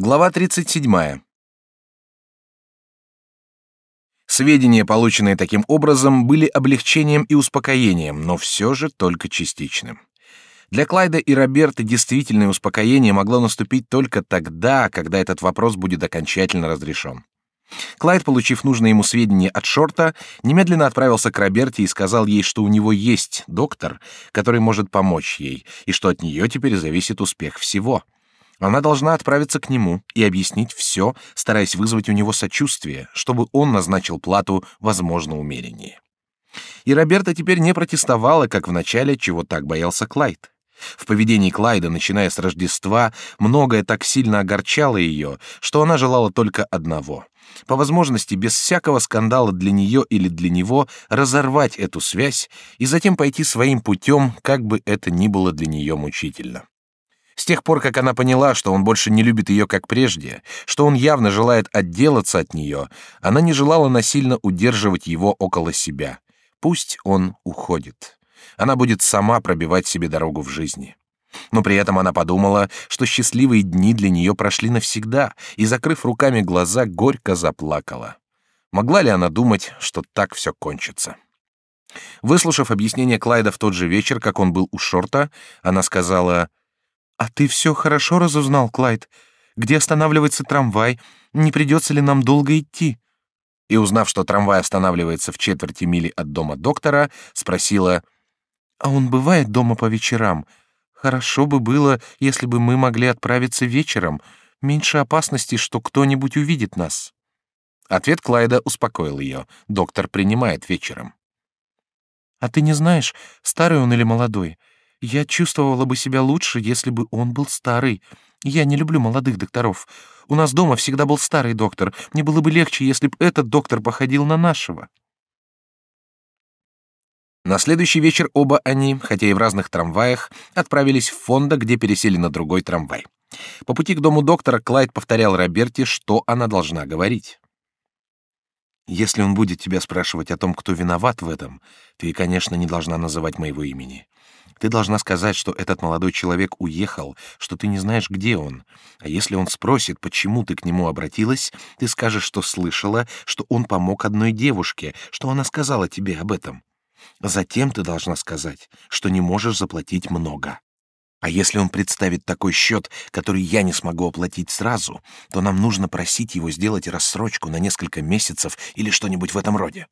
Глава 37. Сведения, полученные таким образом, были облегчением и успокоением, но все же только частичным. Для Клайда и Роберта действительное успокоение могло наступить только тогда, когда этот вопрос будет окончательно разрешен. Клайд, получив нужные ему сведения от Шорта, немедленно отправился к Роберте и сказал ей, что у него есть доктор, который может помочь ей, и что от нее теперь зависит успех всего — она должна отправиться к нему и объяснить все, стараясь вызвать у него сочувствие, чтобы он назначил плату, возможно, умереннее. И Роберта теперь не протестовала, как в начале, чего так боялся Клайд. В поведении Клайда, начиная с Рождества, многое так сильно огорчало ее, что она желала только одного — по возможности без всякого скандала для нее или для него разорвать эту связь и затем пойти своим путем, как бы это ни было для нее мучительно. С тех пор, как она поняла, что он больше не любит ее как прежде, что он явно желает отделаться от нее, она не желала насильно удерживать его около себя. Пусть он уходит. Она будет сама пробивать себе дорогу в жизни. Но при этом она подумала, что счастливые дни для нее прошли навсегда, и, закрыв руками глаза, горько заплакала. Могла ли она думать, что так все кончится? Выслушав объяснение Клайда в тот же вечер, как он был у Шорта, она сказала, «А ты все хорошо разузнал, Клайд? Где останавливается трамвай? Не придется ли нам долго идти?» И, узнав, что трамвай останавливается в четверти мили от дома доктора, спросила, «А он бывает дома по вечерам? Хорошо бы было, если бы мы могли отправиться вечером. Меньше опасности, что кто-нибудь увидит нас». Ответ Клайда успокоил ее. Доктор принимает вечером. «А ты не знаешь, старый он или молодой? Я чувствовала бы себя лучше, если бы он был старый. Я не люблю молодых докторов. У нас дома всегда был старый доктор. Мне было бы легче, если бы этот доктор походил на нашего. На следующий вечер оба они, хотя и в разных трамваях, отправились в фонда, где пересели на другой трамвай. По пути к дому доктора Клайд повторял Роберте, что она должна говорить. «Если он будет тебя спрашивать о том, кто виноват в этом, ты, конечно, не должна называть моего имени. Ты должна сказать, что этот молодой человек уехал, что ты не знаешь, где он. А если он спросит, почему ты к нему обратилась, ты скажешь, что слышала, что он помог одной девушке, что она сказала тебе об этом. Затем ты должна сказать, что не можешь заплатить много. А если он представит такой счет, который я не смогу оплатить сразу, то нам нужно просить его сделать рассрочку на несколько месяцев или что-нибудь в этом роде.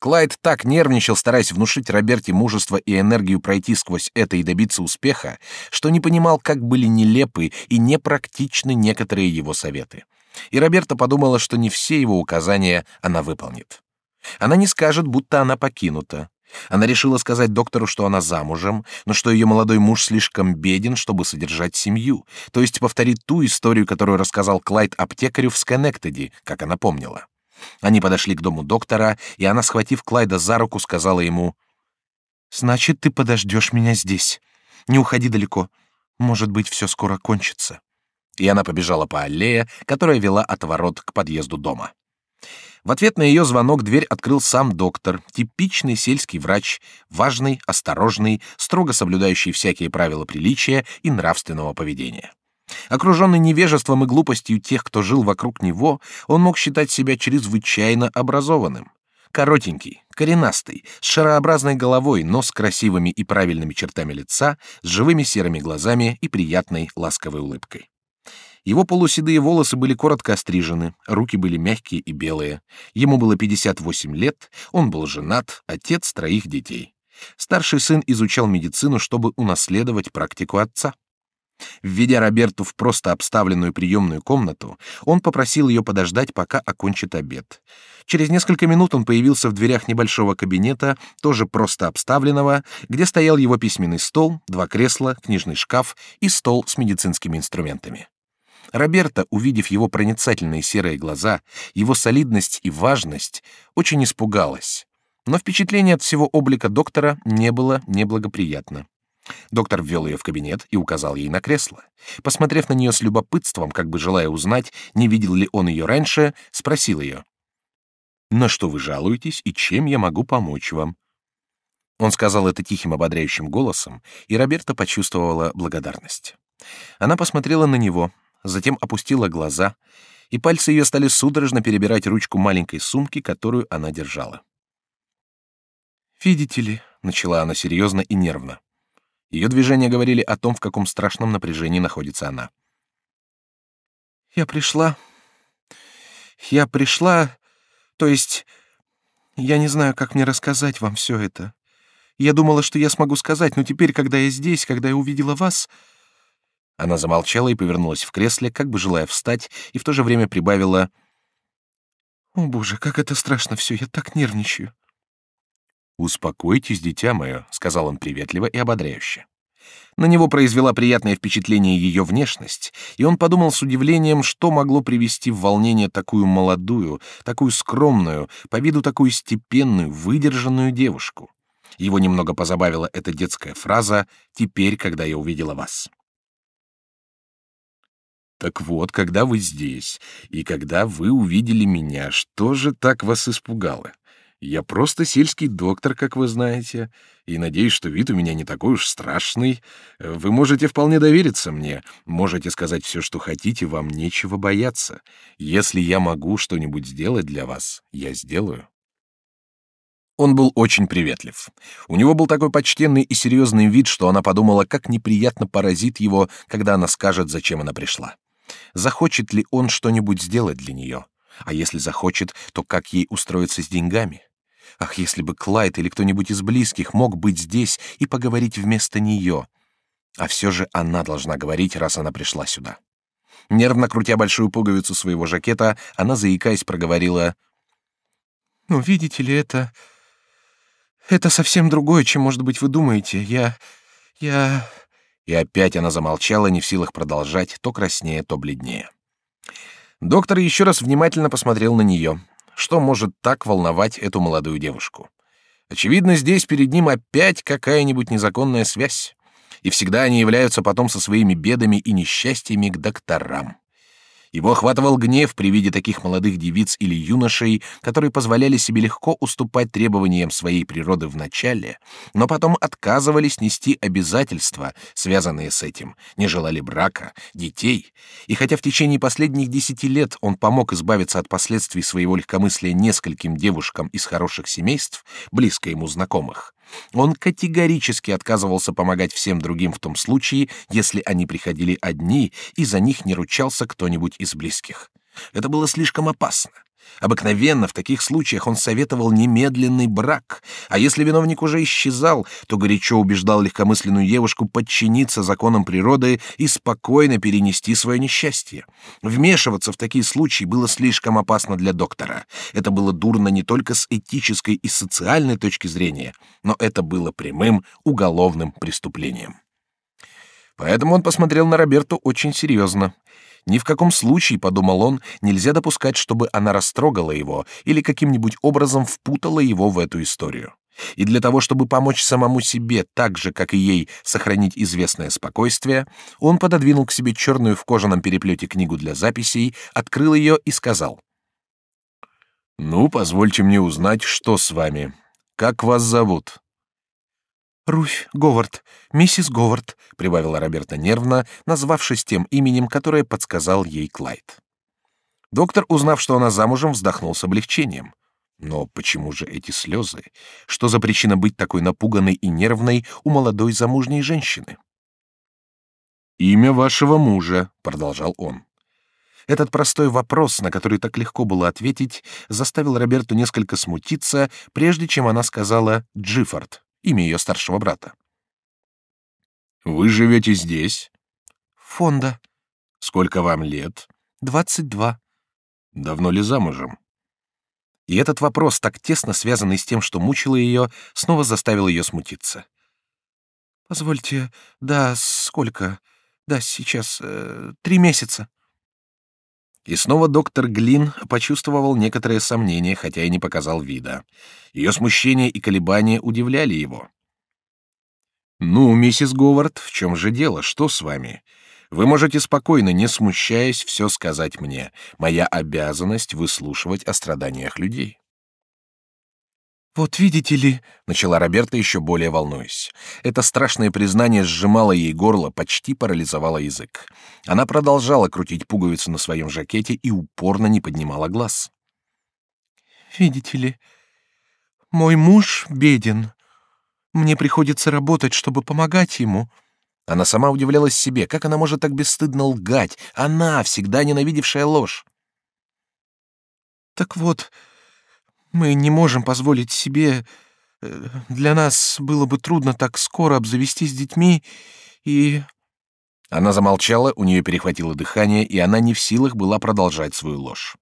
Клайд так нервничал, стараясь внушить Роберте мужество и энергию пройти сквозь это и добиться успеха, что не понимал, как были нелепы и непрактичны некоторые его советы. И Роберта подумала, что не все его указания она выполнит. Она не скажет, будто она покинута. Она решила сказать доктору, что она замужем, но что ее молодой муж слишком беден, чтобы содержать семью, то есть повторит ту историю, которую рассказал Клайд аптекарю в Сконнектеде, как она помнила. Они подошли к дому доктора, и она, схватив Клайда за руку, сказала ему, «Значит, ты подождешь меня здесь. Не уходи далеко. Может быть, все скоро кончится». И она побежала по аллее, которая вела от ворот к подъезду дома. В ответ на ее звонок дверь открыл сам доктор, типичный сельский врач, важный, осторожный, строго соблюдающий всякие правила приличия и нравственного поведения. Окруженный невежеством и глупостью тех, кто жил вокруг него, он мог считать себя чрезвычайно образованным. Коротенький, коренастый, с шарообразной головой, но с красивыми и правильными чертами лица, с живыми серыми глазами и приятной ласковой улыбкой. Его полуседые волосы были коротко острижены, руки были мягкие и белые. Ему было 58 лет, он был женат, отец троих детей. Старший сын изучал медицину, чтобы унаследовать практику отца. Введя Роберту в просто обставленную приемную комнату, он попросил ее подождать, пока окончит обед. Через несколько минут он появился в дверях небольшого кабинета, тоже просто обставленного, где стоял его письменный стол, два кресла, книжный шкаф и стол с медицинскими инструментами. Роберта, увидев его проницательные серые глаза, его солидность и важность, очень испугалась. Но впечатление от всего облика доктора не было неблагоприятно. Доктор ввел ее в кабинет и указал ей на кресло. Посмотрев на нее с любопытством, как бы желая узнать, не видел ли он ее раньше, спросил ее. «На что вы жалуетесь и чем я могу помочь вам?» Он сказал это тихим ободряющим голосом, и Роберта почувствовала благодарность. Она посмотрела на него. затем опустила глаза, и пальцы ее стали судорожно перебирать ручку маленькой сумки, которую она держала. «Видите ли», — начала она серьезно и нервно. Ее движения говорили о том, в каком страшном напряжении находится она. «Я пришла... Я пришла... То есть... Я не знаю, как мне рассказать вам все это. Я думала, что я смогу сказать, но теперь, когда я здесь, когда я увидела вас...» Она замолчала и повернулась в кресле, как бы желая встать, и в то же время прибавила... «О, боже, как это страшно все, я так нервничаю». «Успокойтесь, дитя мое», — сказал он приветливо и ободряюще. На него произвела приятное впечатление ее внешность, и он подумал с удивлением, что могло привести в волнение такую молодую, такую скромную, по виду такую степенную, выдержанную девушку. Его немного позабавила эта детская фраза «теперь, когда я увидела вас». Так вот, когда вы здесь, и когда вы увидели меня, что же так вас испугало? Я просто сельский доктор, как вы знаете, и надеюсь, что вид у меня не такой уж страшный. Вы можете вполне довериться мне, можете сказать все, что хотите, вам нечего бояться. Если я могу что-нибудь сделать для вас, я сделаю. Он был очень приветлив. У него был такой почтенный и серьезный вид, что она подумала, как неприятно поразит его, когда она скажет, зачем она пришла. Захочет ли он что-нибудь сделать для нее? А если захочет, то как ей устроиться с деньгами? Ах, если бы Клайд или кто-нибудь из близких мог быть здесь и поговорить вместо нее. А все же она должна говорить, раз она пришла сюда. Нервно крутя большую пуговицу своего жакета, она, заикаясь, проговорила... «Ну, видите ли, это... Это совсем другое, чем, может быть, вы думаете. Я... Я...» И опять она замолчала, не в силах продолжать, то краснее, то бледнее. Доктор еще раз внимательно посмотрел на нее. Что может так волновать эту молодую девушку? Очевидно, здесь перед ним опять какая-нибудь незаконная связь. И всегда они являются потом со своими бедами и несчастьями к докторам. Его охватывал гнев при виде таких молодых девиц или юношей, которые позволяли себе легко уступать требованиям своей природы в начале, но потом отказывались нести обязательства, связанные с этим, не желали брака, детей. И хотя в течение последних десяти лет он помог избавиться от последствий своего легкомыслия нескольким девушкам из хороших семейств, близко ему знакомых, он категорически отказывался помогать всем другим в том случае, если они приходили одни, и за них не ручался кто-нибудь из близких. Это было слишком опасно. Обыкновенно в таких случаях он советовал немедленный брак, а если виновник уже исчезал, то горячо убеждал легкомысленную девушку подчиниться законам природы и спокойно перенести свое несчастье. Вмешиваться в такие случаи было слишком опасно для доктора. Это было дурно не только с этической и социальной точки зрения, но это было прямым уголовным преступлением. Поэтому он посмотрел на Роберту очень серьезно. Ни в каком случае, подумал он, нельзя допускать, чтобы она растрогала его или каким-нибудь образом впутала его в эту историю. И для того, чтобы помочь самому себе так же, как и ей, сохранить известное спокойствие, он пододвинул к себе черную в кожаном переплете книгу для записей, открыл ее и сказал. «Ну, позвольте мне узнать, что с вами. Как вас зовут?» «Руфь Говард, миссис Говард», — прибавила Роберта нервно, назвавшись тем именем, которое подсказал ей Клайд. Доктор, узнав, что она замужем, вздохнул с облегчением. Но почему же эти слезы? Что за причина быть такой напуганной и нервной у молодой замужней женщины? «Имя вашего мужа», — продолжал он. Этот простой вопрос, на который так легко было ответить, заставил Роберту несколько смутиться, прежде чем она сказала «Джиффорд» имя ее старшего брата. «Вы живете здесь?» «Фонда». «Сколько вам лет?» «Двадцать два». «Давно ли замужем?» И этот вопрос, так тесно связанный с тем, что мучило ее, снова заставил ее смутиться. «Позвольте, да, сколько? Да, сейчас, э, три месяца». И снова доктор Глин почувствовал некоторое сомнение, хотя и не показал вида. Ее смущение и колебания удивляли его. «Ну, миссис Говард, в чем же дело? Что с вами? Вы можете спокойно, не смущаясь, все сказать мне. Моя обязанность — выслушивать о страданиях людей». Вот видите ли, начала Роберта еще более волнуясь. Это страшное признание сжимало ей горло, почти парализовало язык. Она продолжала крутить пуговицу на своем жакете и упорно не поднимала глаз. Видите ли, мой муж беден. Мне приходится работать, чтобы помогать ему. Она сама удивлялась себе, как она может так бесстыдно лгать, она, всегда ненавидевшая ложь. Так вот, мы не можем позволить себе... Э, для нас было бы трудно так скоро обзавестись детьми, и... Она замолчала, у нее перехватило дыхание, и она не в силах была продолжать свою ложь.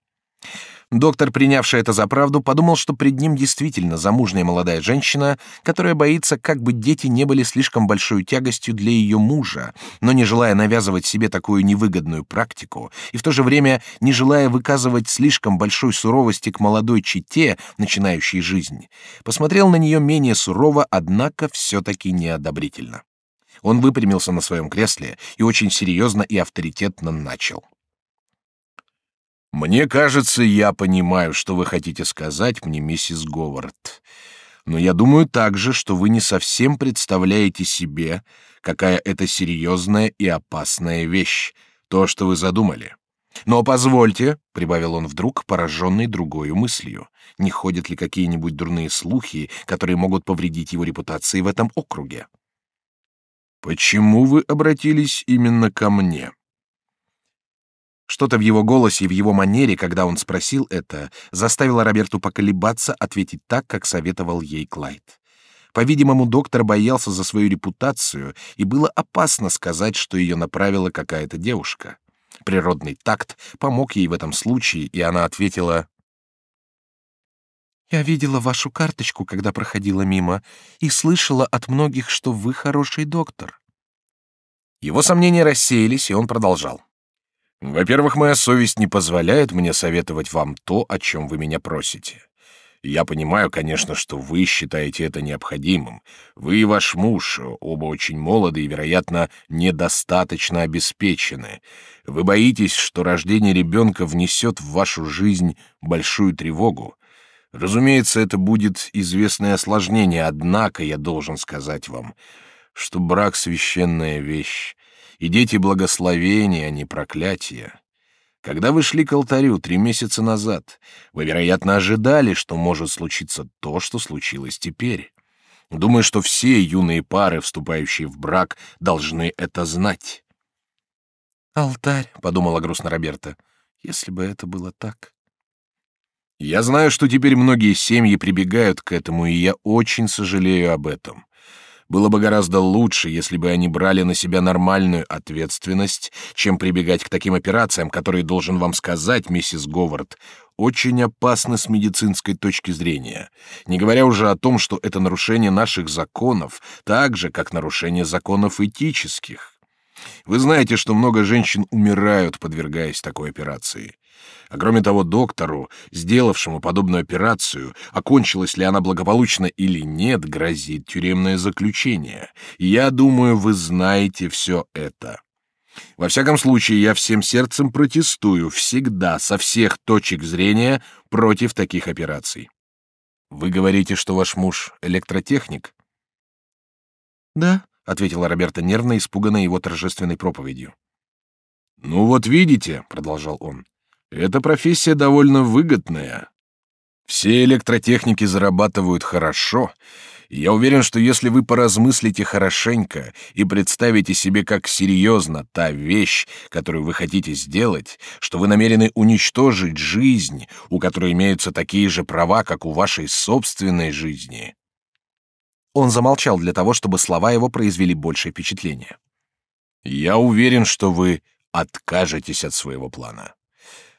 Доктор, принявший это за правду, подумал, что пред ним действительно замужняя молодая женщина, которая боится, как бы дети не были слишком большой тягостью для ее мужа, но не желая навязывать себе такую невыгодную практику, и в то же время не желая выказывать слишком большой суровости к молодой чете, начинающей жизнь, посмотрел на нее менее сурово, однако все-таки неодобрительно. Он выпрямился на своем кресле и очень серьезно и авторитетно начал. Мне кажется, я понимаю, что вы хотите сказать мне, миссис Говард. Но я думаю также, что вы не совсем представляете себе, какая это серьезная и опасная вещь, то, что вы задумали. Но позвольте, прибавил он вдруг, пораженный другой мыслью, не ходят ли какие-нибудь дурные слухи, которые могут повредить его репутации в этом округе? Почему вы обратились именно ко мне? Что-то в его голосе и в его манере, когда он спросил это, заставило Роберту поколебаться, ответить так, как советовал ей Клайд. По-видимому, доктор боялся за свою репутацию, и было опасно сказать, что ее направила какая-то девушка. Природный такт помог ей в этом случае, и она ответила: «Я видела вашу карточку, когда проходила мимо, и слышала от многих, что вы хороший доктор». Его сомнения рассеялись, и он продолжал. Во-первых, моя совесть не позволяет мне советовать вам то, о чем вы меня просите. Я понимаю, конечно, что вы считаете это необходимым. Вы и ваш муж оба очень молоды и, вероятно, недостаточно обеспечены. Вы боитесь, что рождение ребенка внесет в вашу жизнь большую тревогу. Разумеется, это будет известное осложнение, однако я должен сказать вам, что брак — священная вещь, и дети благословения, а не проклятия. Когда вы шли к алтарю три месяца назад, вы, вероятно, ожидали, что может случиться то, что случилось теперь. Думаю, что все юные пары, вступающие в брак, должны это знать. «Алтарь», — подумала грустно Роберта, — «если бы это было так». Я знаю, что теперь многие семьи прибегают к этому, и я очень сожалею об этом. Было бы гораздо лучше, если бы они брали на себя нормальную ответственность, чем прибегать к таким операциям, которые, должен вам сказать, миссис Говард, очень опасны с медицинской точки зрения, не говоря уже о том, что это нарушение наших законов, так же, как нарушение законов этических. Вы знаете, что много женщин умирают, подвергаясь такой операции. А кроме того, доктору, сделавшему подобную операцию, окончилась ли она благополучно или нет, грозит тюремное заключение. я думаю, вы знаете все это. Во всяком случае, я всем сердцем протестую всегда со всех точек зрения против таких операций. Вы говорите, что ваш муж электротехник? Да, ответила Роберта нервно, испуганная его торжественной проповедью. Ну вот видите, продолжал он, эта профессия довольно выгодная. Все электротехники зарабатывают хорошо. Я уверен, что если вы поразмыслите хорошенько и представите себе, как серьезно та вещь, которую вы хотите сделать, что вы намерены уничтожить жизнь, у которой имеются такие же права, как у вашей собственной жизни. Он замолчал для того, чтобы слова его произвели большее впечатление. Я уверен, что вы откажетесь от своего плана.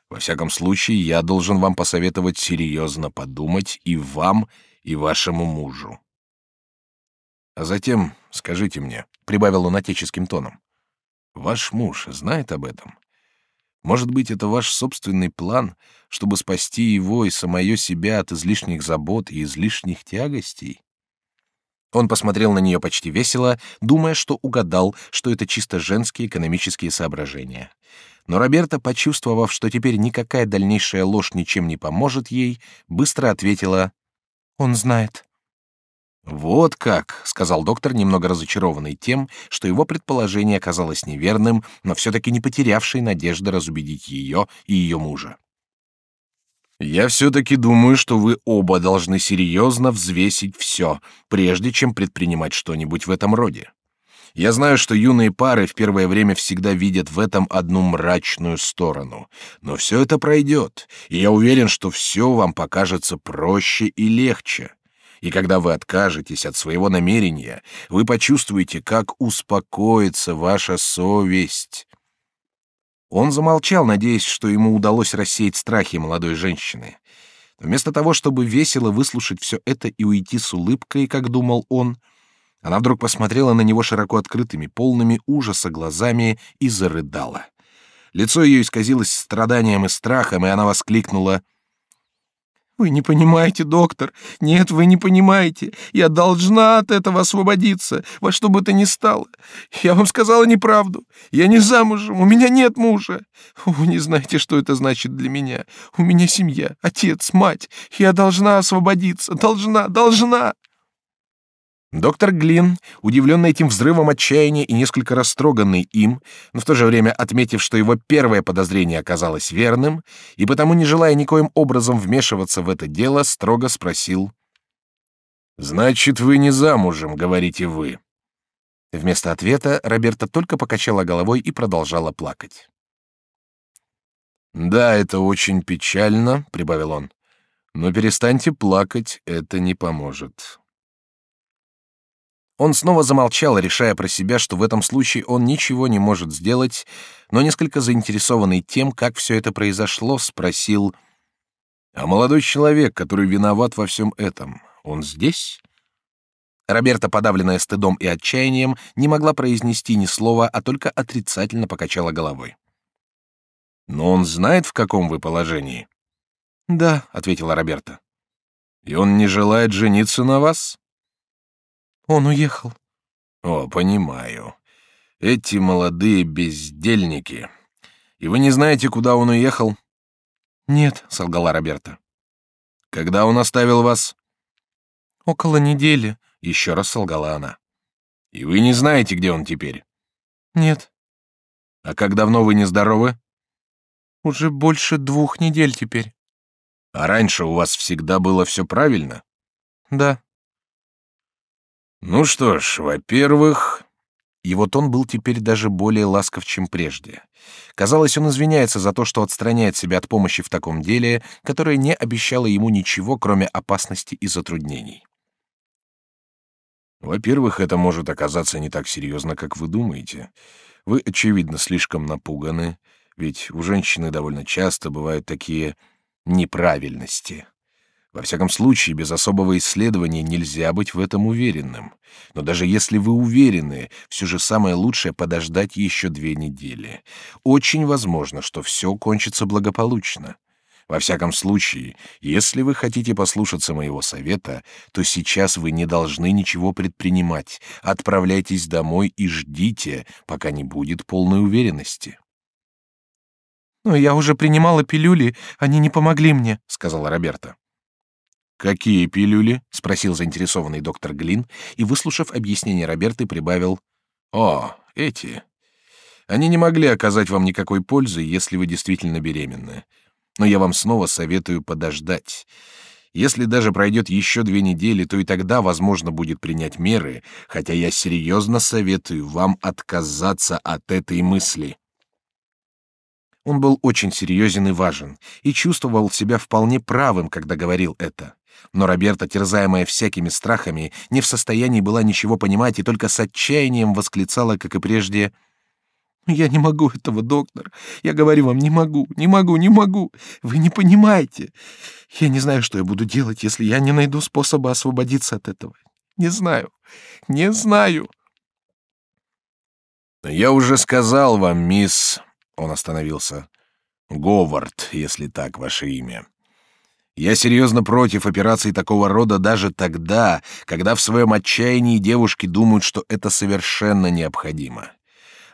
Во всяком случае, я должен вам посоветовать серьезно подумать и вам, и вашему мужу. А затем скажите мне, прибавил он отеческим тоном, ваш муж знает об этом? Может быть, это ваш собственный план, чтобы спасти его и самое себя от излишних забот и излишних тягостей? Он посмотрел на нее почти весело, думая, что угадал, что это чисто женские экономические соображения. Но Роберта, почувствовав, что теперь никакая дальнейшая ложь ничем не поможет ей, быстро ответила Он знает. Вот как, сказал доктор, немного разочарованный тем, что его предположение оказалось неверным, но все-таки не потерявший надежды разубедить ее и ее мужа. Я все-таки думаю, что вы оба должны серьезно взвесить все, прежде чем предпринимать что-нибудь в этом роде. Я знаю, что юные пары в первое время всегда видят в этом одну мрачную сторону, но все это пройдет, и я уверен, что все вам покажется проще и легче. И когда вы откажетесь от своего намерения, вы почувствуете, как успокоится ваша совесть. Он замолчал, надеясь, что ему удалось рассеять страхи молодой женщины. вместо того, чтобы весело выслушать все это и уйти с улыбкой, как думал он, она вдруг посмотрела на него широко открытыми, полными ужаса глазами и зарыдала. Лицо ее исказилось страданием и страхом, и она воскликнула — вы не понимаете, доктор. Нет, вы не понимаете. Я должна от этого освободиться, во что бы то ни стало. Я вам сказала неправду. Я не замужем, у меня нет мужа. Вы не знаете, что это значит для меня. У меня семья, отец, мать. Я должна освободиться, должна, должна. Доктор Глин, удивленный этим взрывом отчаяния и несколько растроганный им, но в то же время отметив, что его первое подозрение оказалось верным, и потому не желая никоим образом вмешиваться в это дело, строго спросил: "Значит, вы не замужем, говорите вы?" Вместо ответа Роберта только покачала головой и продолжала плакать. "Да, это очень печально", прибавил он. "Но перестаньте плакать, это не поможет. Он снова замолчал, решая про себя, что в этом случае он ничего не может сделать, но несколько заинтересованный тем, как все это произошло, спросил: "А молодой человек, который виноват во всем этом, он здесь?" Роберта, подавленная стыдом и отчаянием, не могла произнести ни слова, а только отрицательно покачала головой. Но он знает, в каком вы положении. Да, ответила Роберта. И он не желает жениться на вас? Он уехал. О, понимаю. Эти молодые бездельники. И вы не знаете, куда он уехал? Нет, солгала Роберта. Когда он оставил вас? Около недели. Еще раз солгала она. И вы не знаете, где он теперь? Нет. А как давно вы нездоровы? Уже больше двух недель теперь. А раньше у вас всегда было все правильно? Да. Ну что ж, во-первых, его тон был теперь даже более ласков, чем прежде. Казалось, он извиняется за то, что отстраняет себя от помощи в таком деле, которое не обещало ему ничего, кроме опасности и затруднений. Во-первых, это может оказаться не так серьезно, как вы думаете. Вы, очевидно, слишком напуганы, ведь у женщины довольно часто бывают такие неправильности. Во всяком случае, без особого исследования нельзя быть в этом уверенным. Но даже если вы уверены, все же самое лучшее подождать еще две недели. Очень возможно, что все кончится благополучно. Во всяком случае, если вы хотите послушаться моего совета, то сейчас вы не должны ничего предпринимать. Отправляйтесь домой и ждите, пока не будет полной уверенности. «Но я уже принимала пилюли, они не помогли мне», — сказала Роберта. «Какие пилюли?» — спросил заинтересованный доктор Глин и, выслушав объяснение Роберты, прибавил. «О, эти. Они не могли оказать вам никакой пользы, если вы действительно беременны. Но я вам снова советую подождать. Если даже пройдет еще две недели, то и тогда возможно будет принять меры, хотя я серьезно советую вам отказаться от этой мысли». Он был очень серьезен и важен, и чувствовал себя вполне правым, когда говорил это. Но Роберта, терзаемая всякими страхами, не в состоянии была ничего понимать и только с отчаянием восклицала, как и прежде, «Я не могу этого, доктор. Я говорю вам, не могу, не могу, не могу. Вы не понимаете. Я не знаю, что я буду делать, если я не найду способа освободиться от этого. Не знаю, не знаю». «Я уже сказал вам, мисс...» Он остановился. «Говард, если так ваше имя. Я серьезно против операций такого рода даже тогда, когда в своем отчаянии девушки думают, что это совершенно необходимо.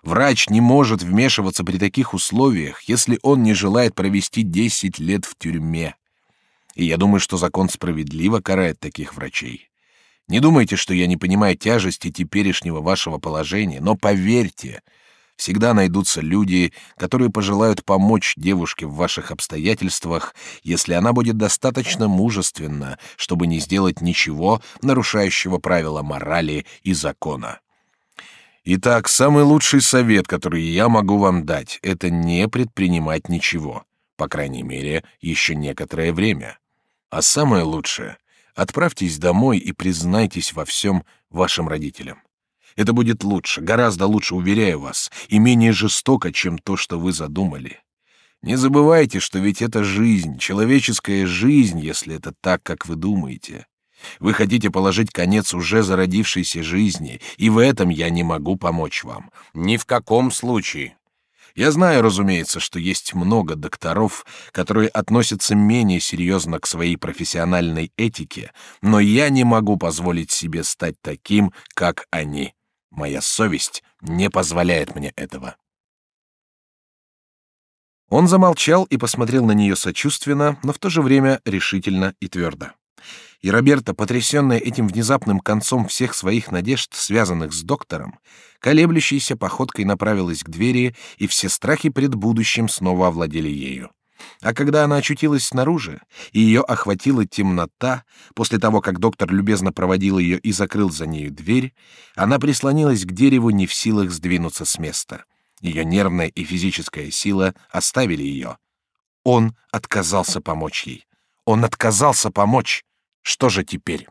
Врач не может вмешиваться при таких условиях, если он не желает провести 10 лет в тюрьме. И я думаю, что закон справедливо карает таких врачей. Не думайте, что я не понимаю тяжести теперешнего вашего положения, но поверьте, всегда найдутся люди, которые пожелают помочь девушке в ваших обстоятельствах, если она будет достаточно мужественна, чтобы не сделать ничего, нарушающего правила морали и закона. Итак, самый лучший совет, который я могу вам дать, это не предпринимать ничего, по крайней мере, еще некоторое время. А самое лучшее — отправьтесь домой и признайтесь во всем вашим родителям. Это будет лучше, гораздо лучше, уверяю вас, и менее жестоко, чем то, что вы задумали. Не забывайте, что ведь это жизнь, человеческая жизнь, если это так, как вы думаете. Вы хотите положить конец уже зародившейся жизни, и в этом я не могу помочь вам. Ни в каком случае. Я знаю, разумеется, что есть много докторов, которые относятся менее серьезно к своей профессиональной этике, но я не могу позволить себе стать таким, как они. Моя совесть не позволяет мне этого. Он замолчал и посмотрел на нее сочувственно, но в то же время решительно и твердо. И Роберта, потрясенная этим внезапным концом всех своих надежд, связанных с доктором, колеблющейся походкой направилась к двери, и все страхи пред будущим снова овладели ею. А когда она очутилась снаружи, и ее охватила темнота, после того, как доктор любезно проводил ее и закрыл за нею дверь, она прислонилась к дереву не в силах сдвинуться с места. Ее нервная и физическая сила оставили ее. Он отказался помочь ей. Он отказался помочь. Что же теперь?